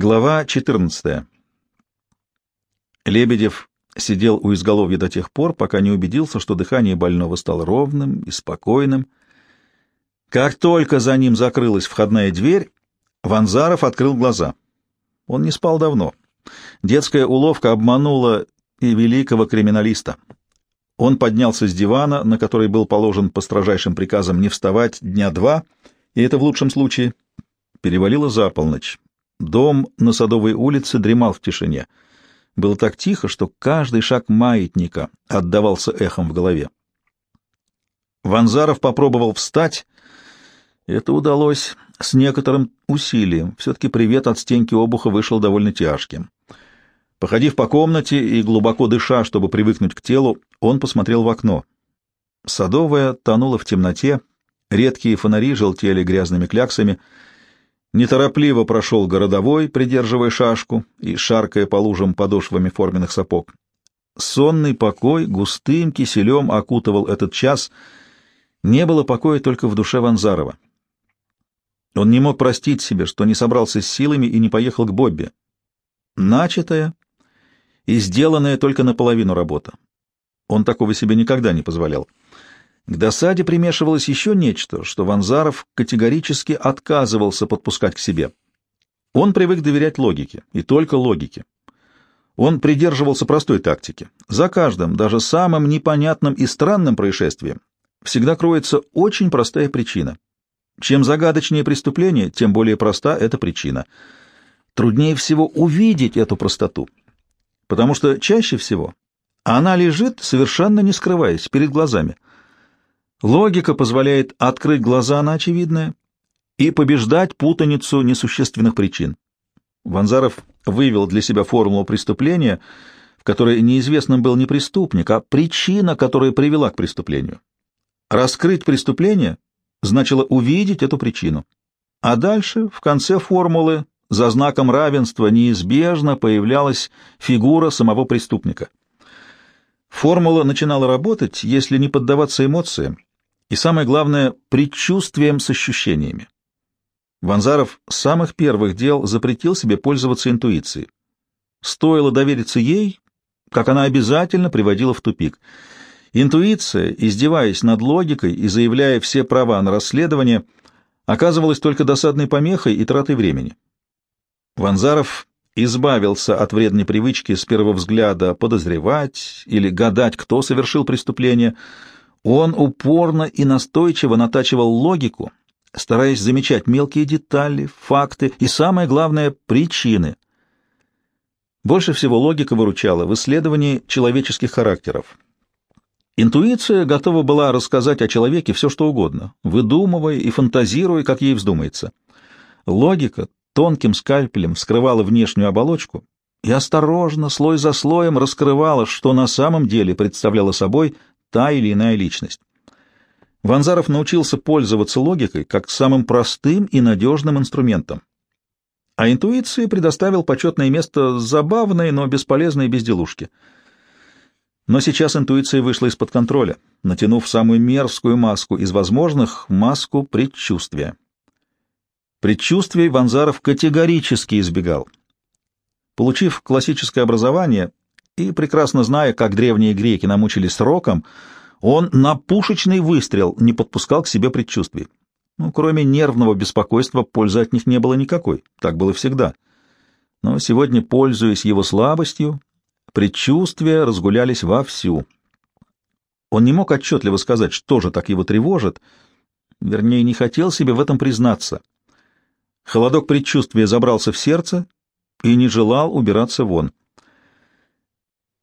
Глава 14. Лебедев сидел у изголовья до тех пор, пока не убедился, что дыхание больного стало ровным и спокойным. Как только за ним закрылась входная дверь, Ванзаров открыл глаза. Он не спал давно. Детская уловка обманула и великого криминалиста. Он поднялся с дивана, на который был положен по строжайшим приказам не вставать дня два, и это в лучшем случае. Перевалило за полночь. Дом на Садовой улице дремал в тишине. Было так тихо, что каждый шаг маятника отдавался эхом в голове. Ванзаров попробовал встать. Это удалось с некоторым усилием. Все-таки привет от стенки обуха вышел довольно тяжким. Походив по комнате и глубоко дыша, чтобы привыкнуть к телу, он посмотрел в окно. Садовая тонула в темноте, редкие фонари желтели грязными кляксами — Неторопливо прошел городовой, придерживая шашку и шаркая по лужам подошвами форменных сапог. Сонный покой густым киселем окутывал этот час. Не было покоя только в душе Ванзарова. Он не мог простить себе, что не собрался с силами и не поехал к Бобби. Начатая и сделанная только наполовину работа. Он такого себе никогда не позволял. К досаде примешивалось еще нечто, что Ванзаров категорически отказывался подпускать к себе. Он привык доверять логике, и только логике. Он придерживался простой тактики. За каждым, даже самым непонятным и странным происшествием всегда кроется очень простая причина. Чем загадочнее преступление, тем более проста эта причина. Труднее всего увидеть эту простоту, потому что чаще всего она лежит, совершенно не скрываясь, перед глазами — Логика позволяет открыть глаза на очевидное и побеждать путаницу несущественных причин. Ванзаров вывел для себя формулу преступления, в которой неизвестным был не преступник, а причина, которая привела к преступлению. Раскрыть преступление значило увидеть эту причину. А дальше, в конце формулы, за знаком равенства неизбежно появлялась фигура самого преступника. Формула начинала работать, если не поддаваться эмоциям, и, самое главное, предчувствием с ощущениями. Ванзаров с самых первых дел запретил себе пользоваться интуицией. Стоило довериться ей, как она обязательно приводила в тупик. Интуиция, издеваясь над логикой и заявляя все права на расследование, оказывалась только досадной помехой и тратой времени. Ванзаров избавился от вредной привычки с первого взгляда подозревать или гадать, кто совершил преступление — он упорно и настойчиво натачивал логику, стараясь замечать мелкие детали, факты и, самое главное, причины. Больше всего логика выручала в исследовании человеческих характеров. Интуиция готова была рассказать о человеке все, что угодно, выдумывая и фантазируя, как ей вздумается. Логика тонким скальпелем вскрывала внешнюю оболочку и осторожно, слой за слоем, раскрывала, что на самом деле представляла собой та или иная личность. Ванзаров научился пользоваться логикой как самым простым и надежным инструментом. А интуиции предоставил почетное место забавной, но бесполезной безделушке. Но сейчас интуиция вышла из-под контроля, натянув самую мерзкую маску из возможных — маску предчувствия. Предчувствий Ванзаров категорически избегал. Получив классическое образование, и, прекрасно зная, как древние греки намучились сроком, он на пушечный выстрел не подпускал к себе предчувствий. Ну, кроме нервного беспокойства, пользы от них не было никакой. Так было всегда. Но сегодня, пользуясь его слабостью, предчувствия разгулялись вовсю. Он не мог отчетливо сказать, что же так его тревожит, вернее, не хотел себе в этом признаться. Холодок предчувствия забрался в сердце и не желал убираться вон.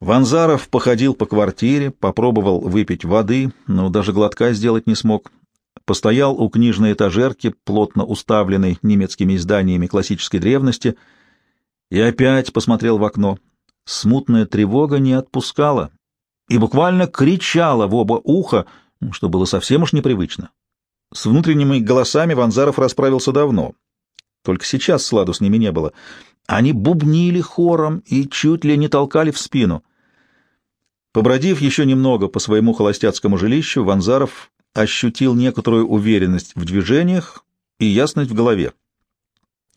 Ванзаров походил по квартире, попробовал выпить воды, но даже глотка сделать не смог. Постоял у книжной этажерки, плотно уставленной немецкими изданиями классической древности, и опять посмотрел в окно. Смутная тревога не отпускала и буквально кричала в оба уха, что было совсем уж непривычно. С внутренними голосами Ванзаров расправился давно. Только сейчас сладу с ними не было. Они бубнили хором и чуть ли не толкали в спину. Побродив еще немного по своему холостяцкому жилищу, Ванзаров ощутил некоторую уверенность в движениях и ясность в голове.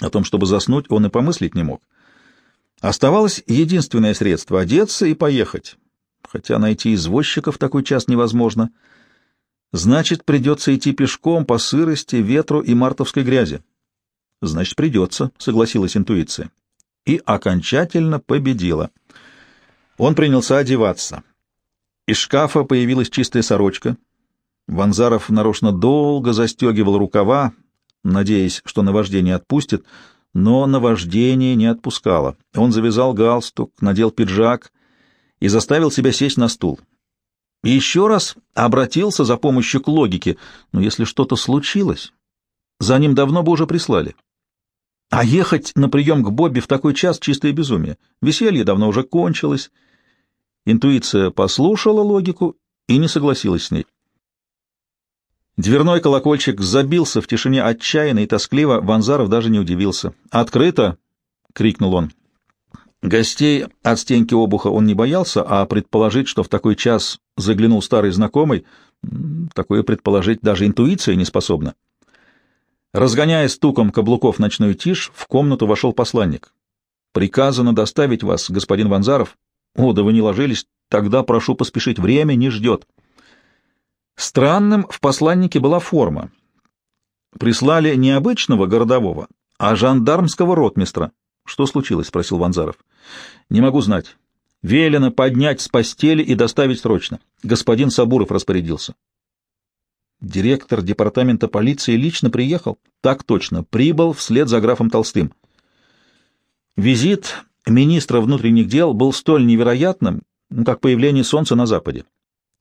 О том, чтобы заснуть, он и помыслить не мог. Оставалось единственное средство — одеться и поехать. Хотя найти извозчика в такой час невозможно. Значит, придется идти пешком по сырости, ветру и мартовской грязи. Значит, придется, — согласилась интуиция. И окончательно победила. Он принялся одеваться. Из шкафа появилась чистая сорочка. Ванзаров нарочно долго застегивал рукава, надеясь, что наваждение отпустит, но наваждение не отпускало. Он завязал галстук, надел пиджак и заставил себя сесть на стул. И еще раз обратился за помощью к логике, но если что-то случилось, за ним давно бы уже прислали. А ехать на прием к Бобби в такой час — чистое безумие. Веселье давно уже кончилось. Интуиция послушала логику и не согласилась с ней. Дверной колокольчик забился в тишине отчаянно и тоскливо, Ванзаров даже не удивился. «Открыто!» — крикнул он. Гостей от стенки обуха он не боялся, а предположить, что в такой час заглянул старый знакомый, такое предположить даже интуиция не способна. Разгоняя стуком каблуков ночную тишь, в комнату вошел посланник. «Приказано доставить вас, господин Ванзаров». «О, да вы не ложились. Тогда прошу поспешить. Время не ждет». Странным в посланнике была форма. Прислали не обычного городового, а жандармского ротмистра. «Что случилось?» — спросил Ванзаров. «Не могу знать. Велено поднять с постели и доставить срочно. Господин Сабуров распорядился». Директор департамента полиции лично приехал? Так точно, прибыл вслед за графом Толстым. Визит министра внутренних дел был столь невероятным, как появление солнца на западе.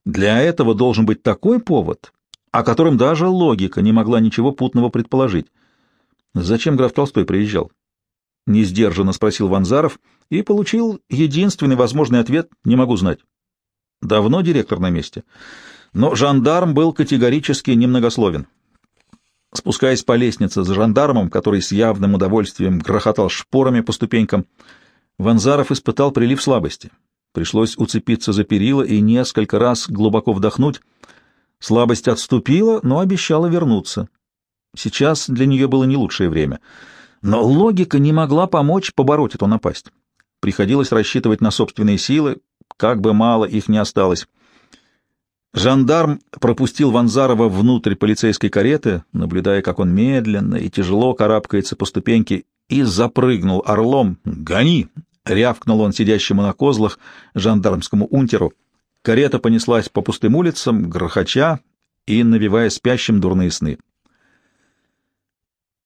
Для этого должен быть такой повод, о котором даже логика не могла ничего путного предположить. Зачем граф Толстой приезжал? Несдержанно спросил Ванзаров и получил единственный возможный ответ «не могу знать». Давно директор на месте но жандарм был категорически немногословен. Спускаясь по лестнице за жандармом, который с явным удовольствием грохотал шпорами по ступенькам, Ванзаров испытал прилив слабости. Пришлось уцепиться за перила и несколько раз глубоко вдохнуть. Слабость отступила, но обещала вернуться. Сейчас для нее было не лучшее время. Но логика не могла помочь побороть эту напасть. Приходилось рассчитывать на собственные силы, как бы мало их ни осталось. Жандарм пропустил Ванзарова внутрь полицейской кареты, наблюдая, как он медленно и тяжело карабкается по ступеньке, и запрыгнул орлом. «Гони!» — рявкнул он сидящему на козлах жандармскому унтеру. Карета понеслась по пустым улицам, грохоча и навевая спящим дурные сны.